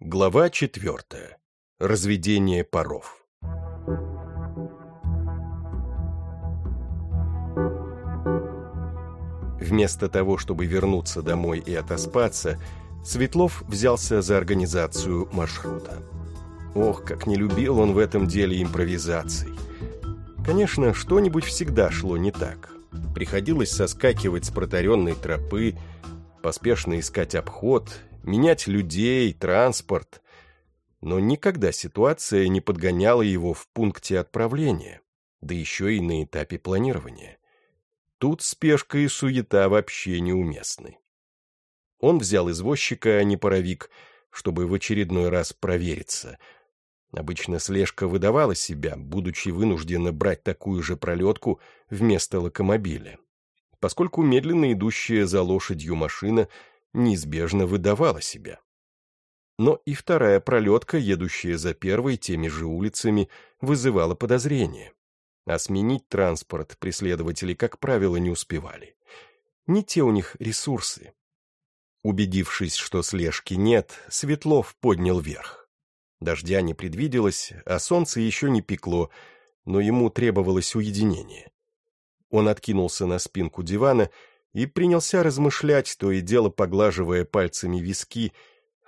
Глава четвертая. Разведение паров. Вместо того, чтобы вернуться домой и отоспаться, Светлов взялся за организацию маршрута. Ох, как не любил он в этом деле импровизаций. Конечно, что-нибудь всегда шло не так. Приходилось соскакивать с протаренной тропы, поспешно искать обход, менять людей, транспорт. Но никогда ситуация не подгоняла его в пункте отправления, да еще и на этапе планирования. Тут спешка и суета вообще неуместны. Он взял извозчика, а не паровик, чтобы в очередной раз провериться. Обычно слежка выдавала себя, будучи вынуждена брать такую же пролетку вместо локомобиля, поскольку медленно идущая за лошадью машина неизбежно выдавала себя. Но и вторая пролетка, едущая за первой теми же улицами, вызывала подозрение. А сменить транспорт преследователи, как правило, не успевали. Не те у них ресурсы. Убедившись, что слежки нет, Светлов поднял вверх. Дождя не предвиделось, а солнце еще не пекло, но ему требовалось уединение. Он откинулся на спинку дивана и принялся размышлять, то и дело поглаживая пальцами виски,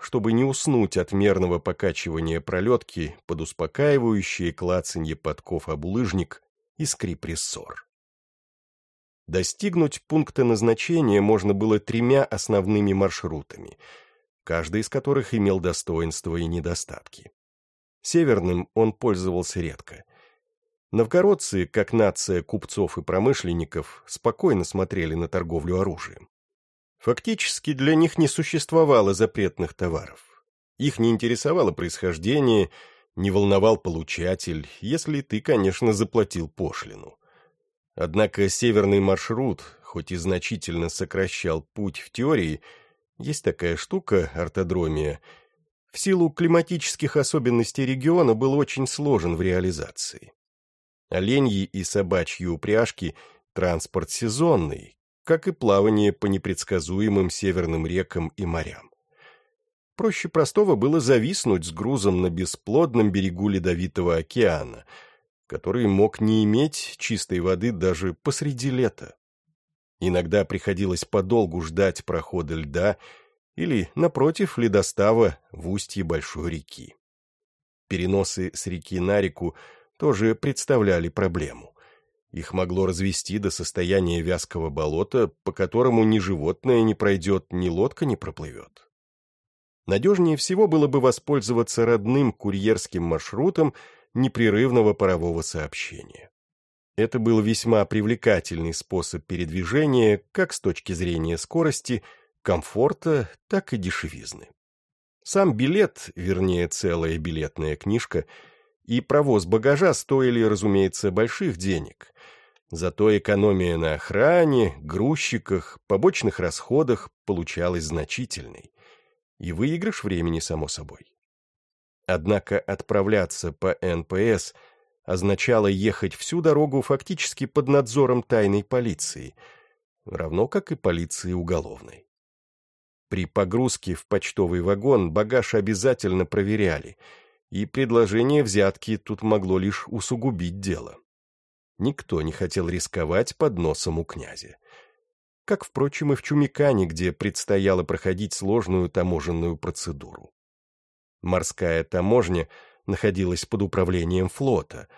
чтобы не уснуть от мерного покачивания пролетки под успокаивающее клацанье подков об улыжник и скрип рессор. Достигнуть пункта назначения можно было тремя основными маршрутами, каждый из которых имел достоинства и недостатки. Северным он пользовался редко. Новгородцы, как нация купцов и промышленников, спокойно смотрели на торговлю оружием. Фактически для них не существовало запретных товаров. Их не интересовало происхождение, не волновал получатель, если ты, конечно, заплатил пошлину. Однако северный маршрут, хоть и значительно сокращал путь в теории, есть такая штука, ортодромия, в силу климатических особенностей региона был очень сложен в реализации. Оленьи и собачьи упряжки – транспорт сезонный, как и плавание по непредсказуемым северным рекам и морям. Проще простого было зависнуть с грузом на бесплодном берегу Ледовитого океана – который мог не иметь чистой воды даже посреди лета. Иногда приходилось подолгу ждать прохода льда или, напротив, ледостава в устье большой реки. Переносы с реки на реку тоже представляли проблему. Их могло развести до состояния вязкого болота, по которому ни животное не пройдет, ни лодка не проплывет. Надежнее всего было бы воспользоваться родным курьерским маршрутом непрерывного парового сообщения. Это был весьма привлекательный способ передвижения как с точки зрения скорости, комфорта, так и дешевизны. Сам билет, вернее целая билетная книжка, и провоз багажа стоили, разумеется, больших денег. Зато экономия на охране, грузчиках, побочных расходах получалась значительной. И выигрыш времени, само собой. Однако отправляться по НПС означало ехать всю дорогу фактически под надзором тайной полиции, равно как и полиции уголовной. При погрузке в почтовый вагон багаж обязательно проверяли, и предложение взятки тут могло лишь усугубить дело. Никто не хотел рисковать под носом у князя. Как, впрочем, и в Чумикане, где предстояло проходить сложную таможенную процедуру. Морская таможня находилась под управлением флота,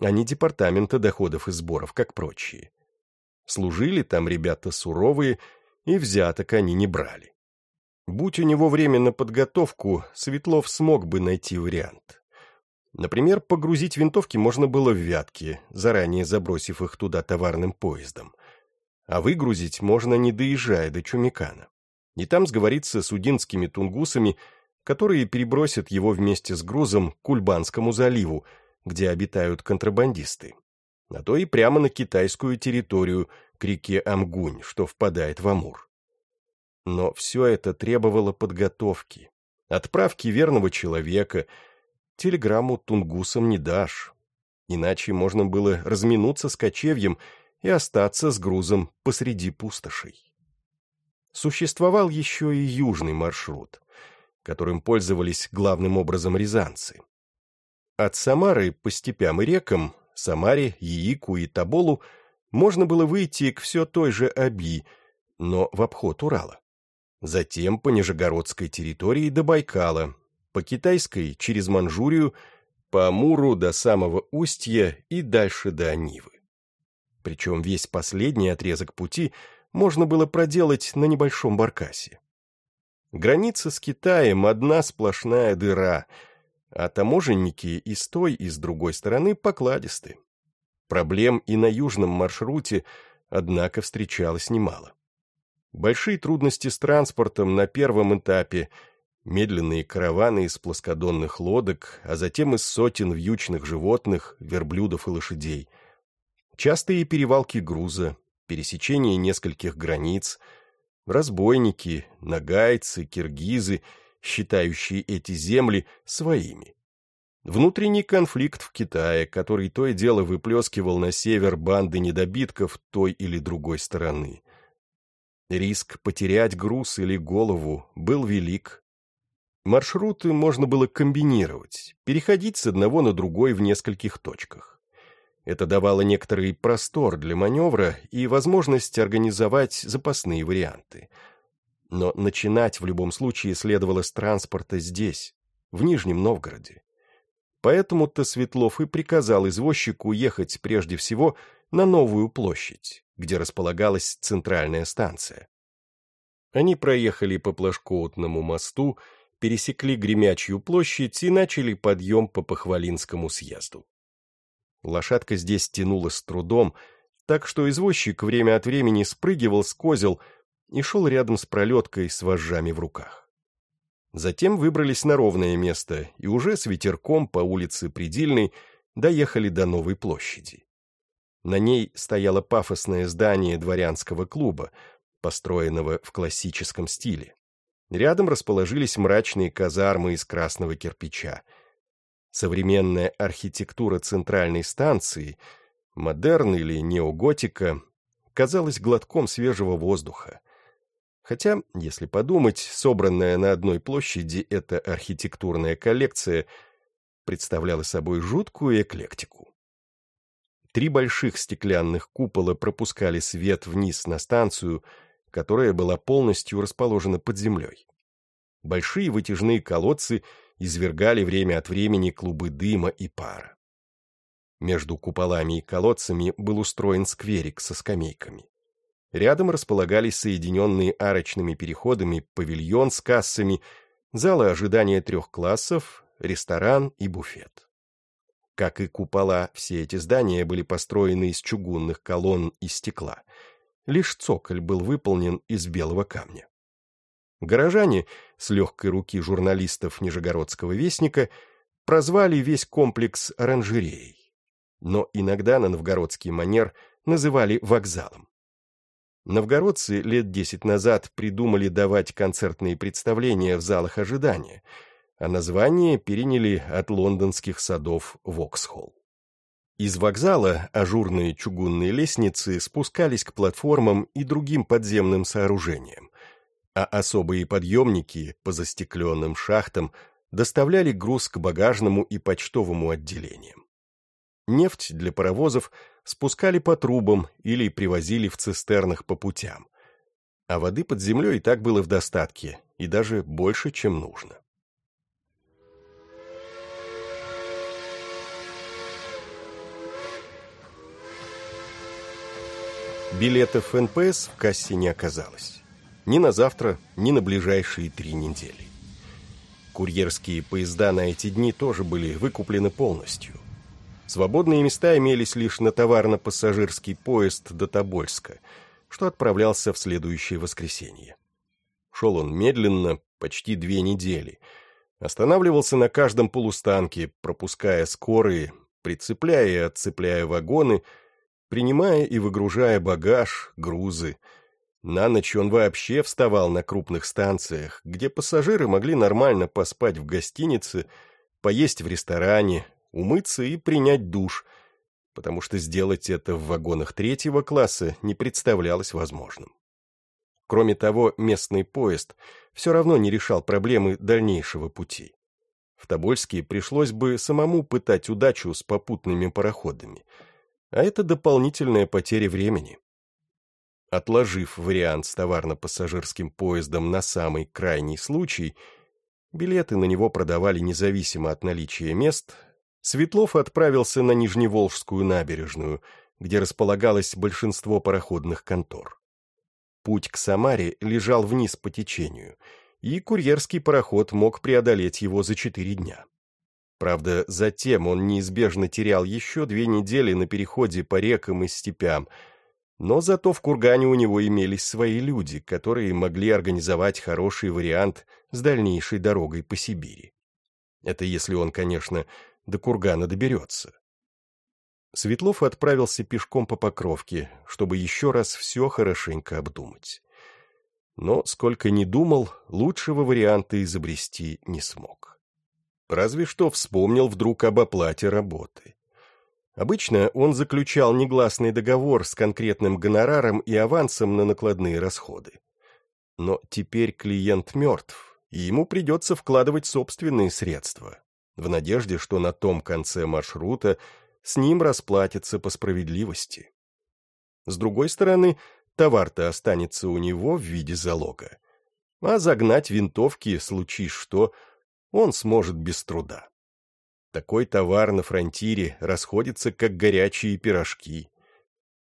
а не департамента доходов и сборов, как прочие. Служили там ребята суровые, и взяток они не брали. Будь у него время на подготовку, Светлов смог бы найти вариант. Например, погрузить винтовки можно было в Вятке, заранее забросив их туда товарным поездом. А выгрузить можно, не доезжая до Чумикана. И там сговориться с удинскими тунгусами которые перебросят его вместе с грузом к Кульбанскому заливу, где обитают контрабандисты, а то и прямо на китайскую территорию, к реке Амгунь, что впадает в Амур. Но все это требовало подготовки, отправки верного человека, телеграмму тунгусам не дашь, иначе можно было разминуться с кочевьем и остаться с грузом посреди пустошей. Существовал еще и южный маршрут, которым пользовались главным образом рязанцы. От Самары по степям и рекам, Самаре, Яику и Тоболу можно было выйти к все той же Аби, но в обход Урала. Затем по Нижегородской территории до Байкала, по Китайской через Манчжурию, по Амуру до самого Устья и дальше до Нивы. Причем весь последний отрезок пути можно было проделать на небольшом баркасе. Граница с Китаем — одна сплошная дыра, а таможенники и с той, и с другой стороны покладисты. Проблем и на южном маршруте, однако, встречалось немало. Большие трудности с транспортом на первом этапе, медленные караваны из плоскодонных лодок, а затем из сотен вьючных животных, верблюдов и лошадей. Частые перевалки груза, пересечение нескольких границ, разбойники, нагайцы, киргизы, считающие эти земли своими. Внутренний конфликт в Китае, который то и дело выплескивал на север банды недобитков той или другой стороны. Риск потерять груз или голову был велик. Маршруты можно было комбинировать, переходить с одного на другой в нескольких точках. Это давало некоторый простор для маневра и возможность организовать запасные варианты. Но начинать в любом случае следовало с транспорта здесь, в Нижнем Новгороде. Поэтому-то Светлов и приказал извозчику ехать прежде всего на Новую площадь, где располагалась центральная станция. Они проехали по Плашкоутному мосту, пересекли Гремячью площадь и начали подъем по Похвалинскому съезду. Лошадка здесь тянула с трудом, так что извозчик время от времени спрыгивал с козел и шел рядом с пролеткой с вожжами в руках. Затем выбрались на ровное место и уже с ветерком по улице Предельной доехали до Новой площади. На ней стояло пафосное здание дворянского клуба, построенного в классическом стиле. Рядом расположились мрачные казармы из красного кирпича. Современная архитектура центральной станции, модерн или неоготика, казалась глотком свежего воздуха. Хотя, если подумать, собранная на одной площади эта архитектурная коллекция представляла собой жуткую эклектику. Три больших стеклянных купола пропускали свет вниз на станцию, которая была полностью расположена под землей. Большие вытяжные колодцы извергали время от времени клубы дыма и пара. Между куполами и колодцами был устроен скверик со скамейками. Рядом располагались соединенные арочными переходами павильон с кассами, залы ожидания трех классов, ресторан и буфет. Как и купола, все эти здания были построены из чугунных колонн и стекла. Лишь цоколь был выполнен из белого камня. Горожане, с легкой руки журналистов Нижегородского вестника, прозвали весь комплекс оранжереей. Но иногда на новгородский манер называли вокзалом. Новгородцы лет десять назад придумали давать концертные представления в залах ожидания — а название переняли от лондонских садов Воксхолл. Из вокзала ажурные чугунные лестницы спускались к платформам и другим подземным сооружениям, а особые подъемники по застекленным шахтам доставляли груз к багажному и почтовому отделениям. Нефть для паровозов спускали по трубам или привозили в цистернах по путям, а воды под землей и так было в достатке, и даже больше, чем нужно. Билетов НПС в кассе не оказалось. Ни на завтра, ни на ближайшие три недели. Курьерские поезда на эти дни тоже были выкуплены полностью. Свободные места имелись лишь на товарно-пассажирский поезд до Тобольска, что отправлялся в следующее воскресенье. Шел он медленно, почти две недели. Останавливался на каждом полустанке, пропуская скорые, прицепляя и отцепляя вагоны — принимая и выгружая багаж, грузы. На ночь он вообще вставал на крупных станциях, где пассажиры могли нормально поспать в гостинице, поесть в ресторане, умыться и принять душ, потому что сделать это в вагонах третьего класса не представлялось возможным. Кроме того, местный поезд все равно не решал проблемы дальнейшего пути. В Тобольске пришлось бы самому пытать удачу с попутными пароходами, а это дополнительная потеря времени. Отложив вариант с товарно-пассажирским поездом на самый крайний случай, билеты на него продавали независимо от наличия мест, Светлов отправился на Нижневолжскую набережную, где располагалось большинство пароходных контор. Путь к Самаре лежал вниз по течению, и курьерский пароход мог преодолеть его за четыре дня. Правда, затем он неизбежно терял еще две недели на переходе по рекам и степям, но зато в Кургане у него имелись свои люди, которые могли организовать хороший вариант с дальнейшей дорогой по Сибири. Это если он, конечно, до Кургана доберется. Светлов отправился пешком по Покровке, чтобы еще раз все хорошенько обдумать. Но, сколько ни думал, лучшего варианта изобрести не смог. Разве что вспомнил вдруг об оплате работы. Обычно он заключал негласный договор с конкретным гонораром и авансом на накладные расходы. Но теперь клиент мертв, и ему придется вкладывать собственные средства, в надежде, что на том конце маршрута с ним расплатятся по справедливости. С другой стороны, товар-то останется у него в виде залога. А загнать винтовки, случись что, он сможет без труда. Такой товар на фронтире расходится, как горячие пирожки.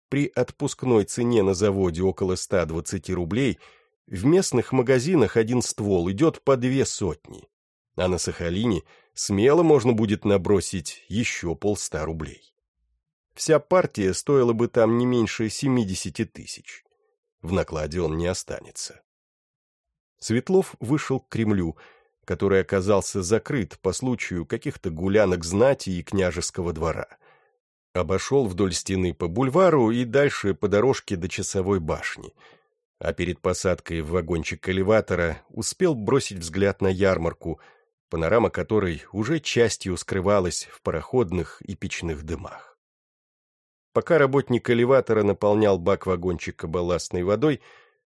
При отпускной цене на заводе около 120 рублей в местных магазинах один ствол идет по две сотни, а на Сахалине смело можно будет набросить еще полста рублей. Вся партия стоила бы там не меньше 70 тысяч. В накладе он не останется. Светлов вышел к Кремлю, который оказался закрыт по случаю каких-то гулянок знати и княжеского двора. Обошел вдоль стены по бульвару и дальше по дорожке до часовой башни, а перед посадкой в вагончик элеватора успел бросить взгляд на ярмарку — панорама которой уже частью скрывалась в пароходных и печных дымах. Пока работник элеватора наполнял бак вагончика балластной водой,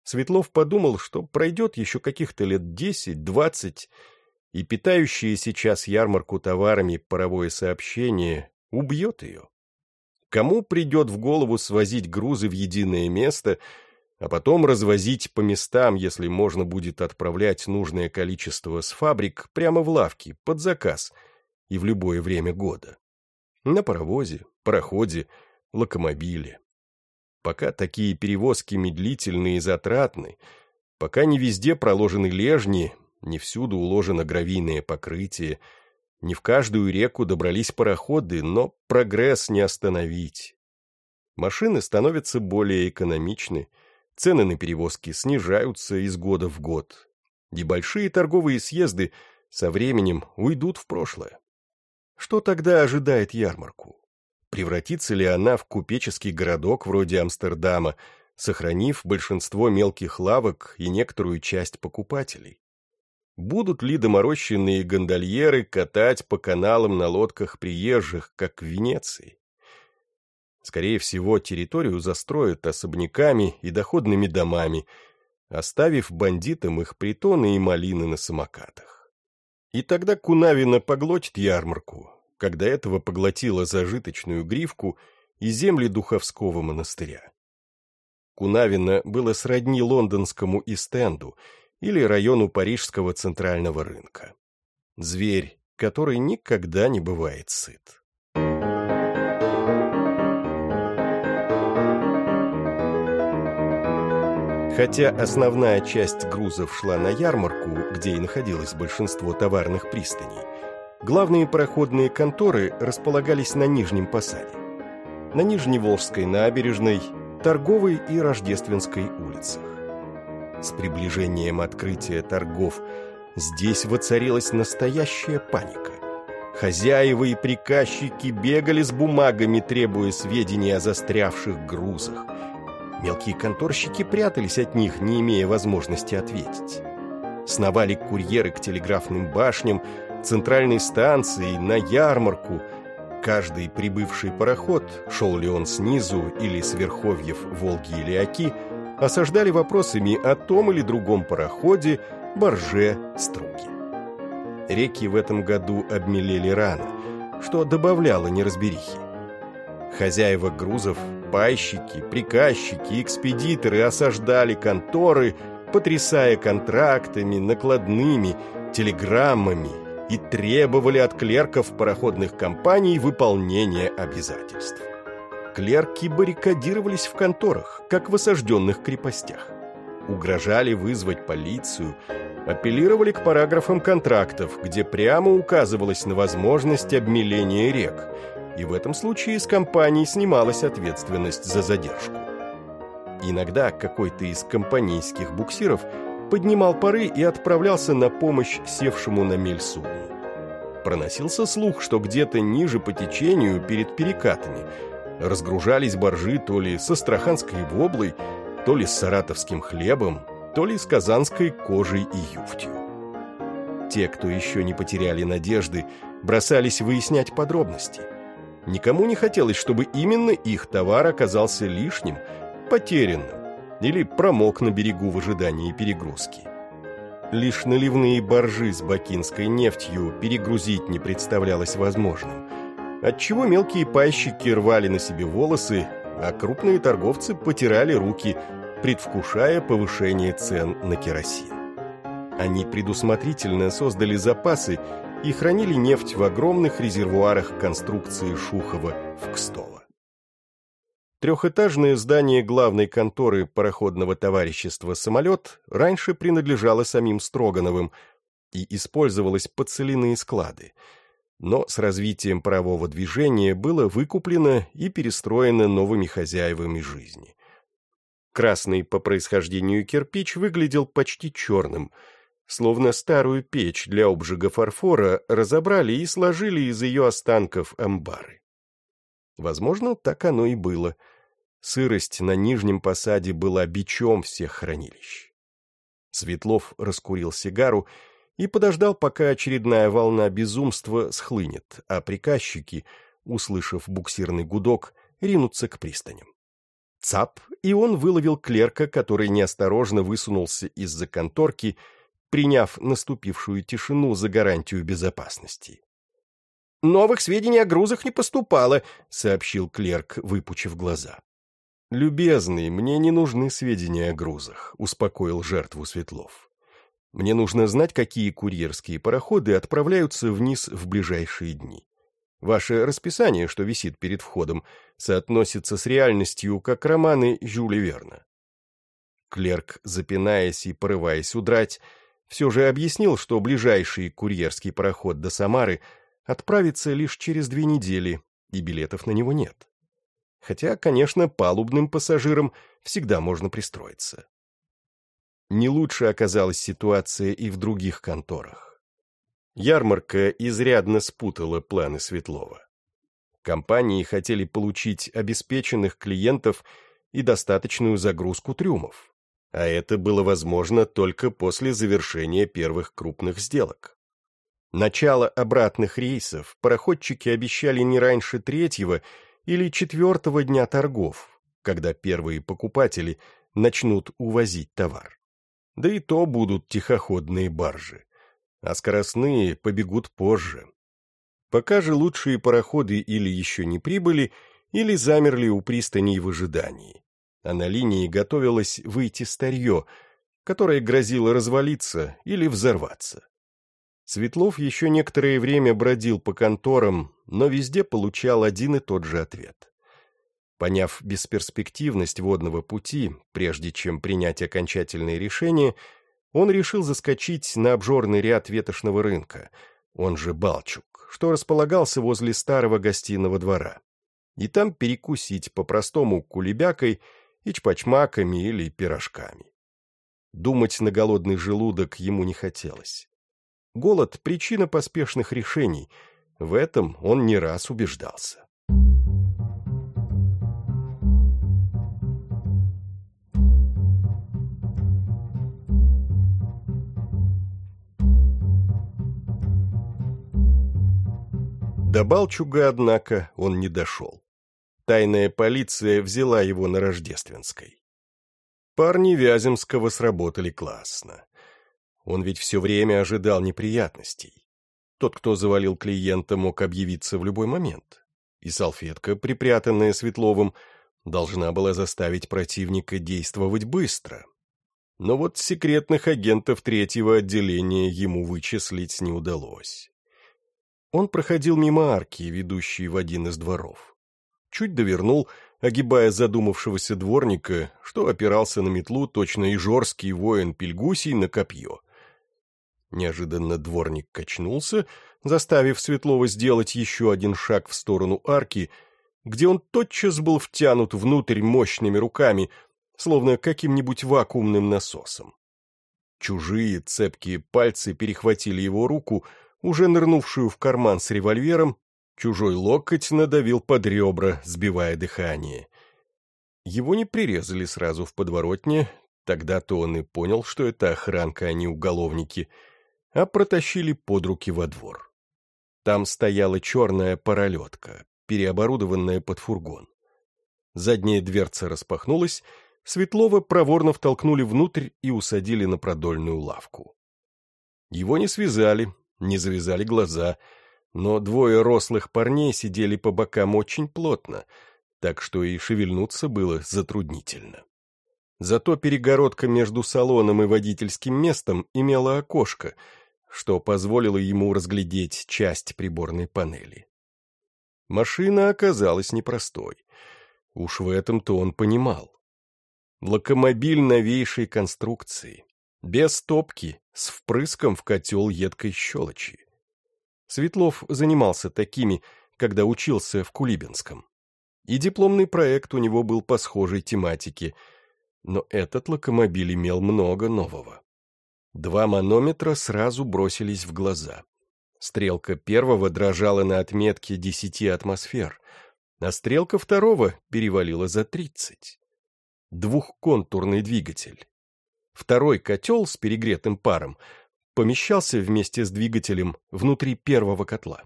Светлов подумал, что пройдет еще каких-то лет десять-двадцать, и питающее сейчас ярмарку товарами паровое сообщение убьет ее. Кому придет в голову свозить грузы в единое место — а потом развозить по местам, если можно будет отправлять нужное количество с фабрик прямо в лавки, под заказ, и в любое время года. На паровозе, пароходе, локомобиле. Пока такие перевозки медлительные и затратны, пока не везде проложены лежни, не всюду уложено гравийное покрытие, не в каждую реку добрались пароходы, но прогресс не остановить. Машины становятся более экономичны, цены на перевозки снижаются из года в год. Небольшие торговые съезды со временем уйдут в прошлое. Что тогда ожидает ярмарку? Превратится ли она в купеческий городок вроде Амстердама, сохранив большинство мелких лавок и некоторую часть покупателей? Будут ли доморощенные гондольеры катать по каналам на лодках приезжих, как в Венеции? Скорее всего, территорию застроят особняками и доходными домами, оставив бандитам их притоны и малины на самокатах. И тогда Кунавина поглотит ярмарку, когда этого поглотила зажиточную гривку и земли Духовского монастыря. Кунавина было сродни лондонскому Истенду или району парижского центрального рынка. Зверь, который никогда не бывает сыт. Хотя основная часть грузов шла на ярмарку, где и находилось большинство товарных пристаней, главные пароходные конторы располагались на Нижнем Посаде. На Нижневолжской набережной, Торговой и Рождественской улицах. С приближением открытия торгов здесь воцарилась настоящая паника. Хозяева и приказчики бегали с бумагами, требуя сведений о застрявших грузах, Мелкие конторщики прятались от них, не имея возможности ответить. Сновали курьеры к телеграфным башням, центральной станции, на ярмарку. Каждый прибывший пароход, шел ли он снизу или с верховьев Волги или Оки, осаждали вопросами о том или другом пароходе, барже, струге. Реки в этом году обмелели рано, что добавляло неразберихи. Хозяева грузов, пайщики, приказчики, экспедиторы осаждали конторы, потрясая контрактами, накладными, телеграммами и требовали от клерков пароходных компаний выполнения обязательств. Клерки баррикадировались в конторах, как в осажденных крепостях. Угрожали вызвать полицию, апеллировали к параграфам контрактов, где прямо указывалось на возможность обмеления рек, и в этом случае с компаний снималась ответственность за задержку. Иногда какой-то из компанейских буксиров поднимал пары и отправлялся на помощь севшему на мель судну. Проносился слух, что где-то ниже по течению перед перекатами разгружались боржи то ли с астраханской воблой, то ли с саратовским хлебом, то ли с казанской кожей и юфтью. Те, кто еще не потеряли надежды, бросались выяснять подробности. Никому не хотелось, чтобы именно их товар оказался лишним, потерянным или промок на берегу в ожидании перегрузки. Лишь наливные боржи с бакинской нефтью перегрузить не представлялось возможным, отчего мелкие пайщики рвали на себе волосы, а крупные торговцы потирали руки, предвкушая повышение цен на керосин. Они предусмотрительно создали запасы и хранили нефть в огромных резервуарах конструкции Шухова в Кстово. Трехэтажное здание главной конторы пароходного товарищества «Самолет» раньше принадлежало самим Строгановым и использовалось под соляные склады, но с развитием парового движения было выкуплено и перестроено новыми хозяевами жизни. Красный по происхождению кирпич выглядел почти черным, словно старую печь для обжига фарфора разобрали и сложили из ее останков амбары. Возможно, так оно и было — Сырость на нижнем посаде была бичом всех хранилищ. Светлов раскурил сигару и подождал, пока очередная волна безумства схлынет, а приказчики, услышав буксирный гудок, ринутся к пристаням. Цап, и он выловил клерка, который неосторожно высунулся из-за конторки, приняв наступившую тишину за гарантию безопасности. «Новых сведений о грузах не поступало», — сообщил клерк, выпучив глаза. «Любезный, мне не нужны сведения о грузах», — успокоил жертву Светлов. «Мне нужно знать, какие курьерские пароходы отправляются вниз в ближайшие дни. Ваше расписание, что висит перед входом, соотносится с реальностью, как романы Жюля Верна». Клерк, запинаясь и порываясь удрать, все же объяснил, что ближайший курьерский пароход до Самары отправится лишь через две недели, и билетов на него нет хотя, конечно, палубным пассажирам всегда можно пристроиться. Не лучше оказалась ситуация и в других конторах. Ярмарка изрядно спутала планы Светлова. Компании хотели получить обеспеченных клиентов и достаточную загрузку трюмов, а это было возможно только после завершения первых крупных сделок. Начало обратных рейсов пароходчики обещали не раньше третьего или четвертого дня торгов, когда первые покупатели начнут увозить товар. Да и то будут тихоходные баржи, а скоростные побегут позже. Пока же лучшие пароходы или еще не прибыли, или замерли у пристаней в ожидании, а на линии готовилось выйти старье, которое грозило развалиться или взорваться. Светлов еще некоторое время бродил по конторам, но везде получал один и тот же ответ. Поняв бесперспективность водного пути, прежде чем принять окончательное решение, он решил заскочить на обжорный ряд ветошного рынка, он же Балчук, что располагался возле старого гостиного двора, и там перекусить по-простому кулебякой и чпачмаками или пирожками. Думать на голодный желудок ему не хотелось. Голод – причина поспешных решений. В этом он не раз убеждался. До Балчуга, однако, он не дошел. Тайная полиция взяла его на Рождественской. Парни Вяземского сработали классно. Он ведь все время ожидал неприятностей. Тот, кто завалил клиента, мог объявиться в любой момент. И салфетка, припрятанная Светловым, должна была заставить противника действовать быстро. Но вот секретных агентов третьего отделения ему вычислить не удалось. Он проходил мимо арки, ведущей в один из дворов. Чуть довернул, огибая задумавшегося дворника, что опирался на метлу точно ижорский воин Пельгусий на копье. Неожиданно дворник качнулся, заставив Светлова сделать еще один шаг в сторону арки, где он тотчас был втянут внутрь мощными руками, словно каким-нибудь вакуумным насосом. Чужие цепкие пальцы перехватили его руку, уже нырнувшую в карман с револьвером, чужой локоть надавил под ребра, сбивая дыхание. Его не прирезали сразу в подворотне, тогда-то он и понял, что это охранка, а не уголовники, а протащили под руки во двор. Там стояла черная паралетка, переоборудованная под фургон. Задняя дверца распахнулась, Светлова проворно втолкнули внутрь и усадили на продольную лавку. Его не связали, не завязали глаза, но двое рослых парней сидели по бокам очень плотно, так что и шевельнуться было затруднительно. Зато перегородка между салоном и водительским местом имела окошко, что позволило ему разглядеть часть приборной панели. Машина оказалась непростой. Уж в этом-то он понимал. Локомобиль новейшей конструкции, без топки, с впрыском в котел едкой щелочи. Светлов занимался такими, когда учился в Кулибинском. И дипломный проект у него был по схожей тематике, но этот локомобиль имел много нового. Два манометра сразу бросились в глаза. Стрелка первого дрожала на отметке десяти атмосфер, а стрелка второго перевалила за тридцать. Двухконтурный двигатель. Второй котел с перегретым паром помещался вместе с двигателем внутри первого котла.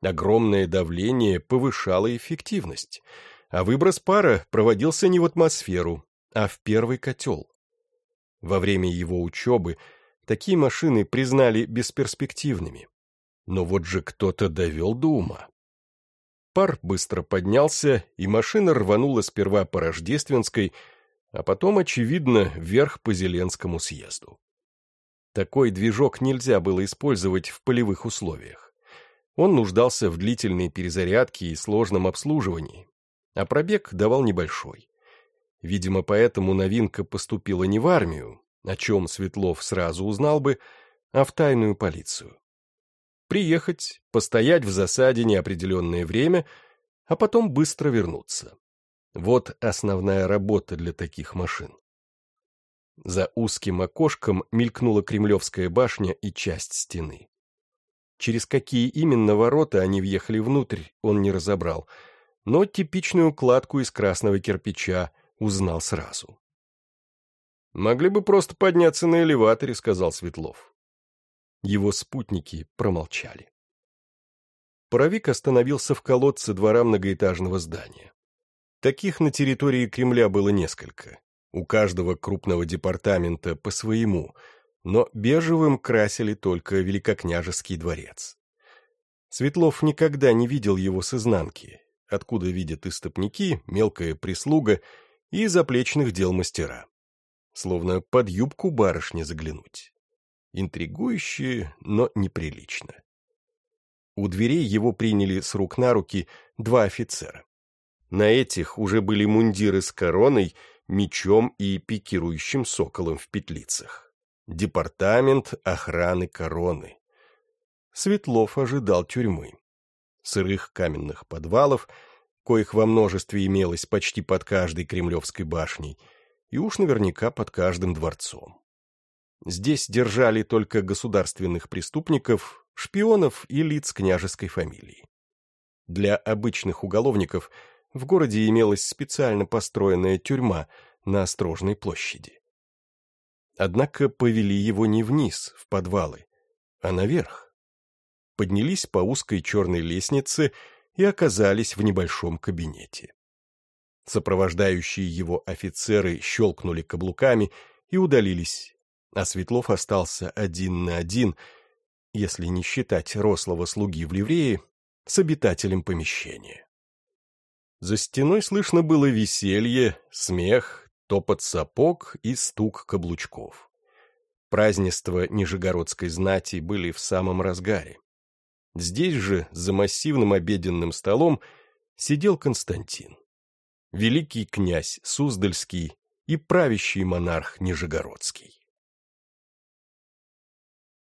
Огромное давление повышало эффективность, а выброс пара проводился не в атмосферу, а в первый котел. Во время его учебы такие машины признали бесперспективными. Но вот же кто-то довел до ума. Пар быстро поднялся, и машина рванула сперва по Рождественской, а потом, очевидно, вверх по Зеленскому съезду. Такой движок нельзя было использовать в полевых условиях. Он нуждался в длительной перезарядке и сложном обслуживании, а пробег давал небольшой. Видимо, поэтому новинка поступила не в армию, о чем Светлов сразу узнал бы, а в тайную полицию. Приехать, постоять в засаде неопределенное время, а потом быстро вернуться. Вот основная работа для таких машин. За узким окошком мелькнула Кремлевская башня и часть стены. Через какие именно ворота они въехали внутрь, он не разобрал, но типичную кладку из красного кирпича узнал сразу. «Могли бы просто подняться на элеваторе», — сказал Светлов. Его спутники промолчали. Паровик остановился в колодце двора многоэтажного здания. Таких на территории Кремля было несколько. У каждого крупного департамента по своему, но бежевым красили только Великокняжеский дворец. Светлов никогда не видел его с изнанки, откуда видят истопники, мелкая прислуга и заплечных дел мастера. Словно под юбку барышни заглянуть. Интригующе, но неприлично. У дверей его приняли с рук на руки два офицера. На этих уже были мундиры с короной, мечом и пикирующим соколом в петлицах. Департамент охраны короны. Светлов ожидал тюрьмы. Сырых каменных подвалов, коих во множестве имелось почти под каждой кремлевской башней, и уж наверняка под каждым дворцом. Здесь держали только государственных преступников, шпионов и лиц княжеской фамилии. Для обычных уголовников – в городе имелась специально построенная тюрьма на Острожной площади. Однако повели его не вниз, в подвалы, а наверх. Поднялись по узкой черной лестнице и оказались в небольшом кабинете. Сопровождающие его офицеры щелкнули каблуками и удалились, а Светлов остался один на один, если не считать рослого слуги в ливрее, с обитателем помещения. За стеной слышно было веселье, смех, топот сапог и стук каблучков. Празднества нижегородской знати были в самом разгаре. Здесь же, за массивным обеденным столом, сидел Константин великий князь Суздальский и правящий монарх Нижегородский.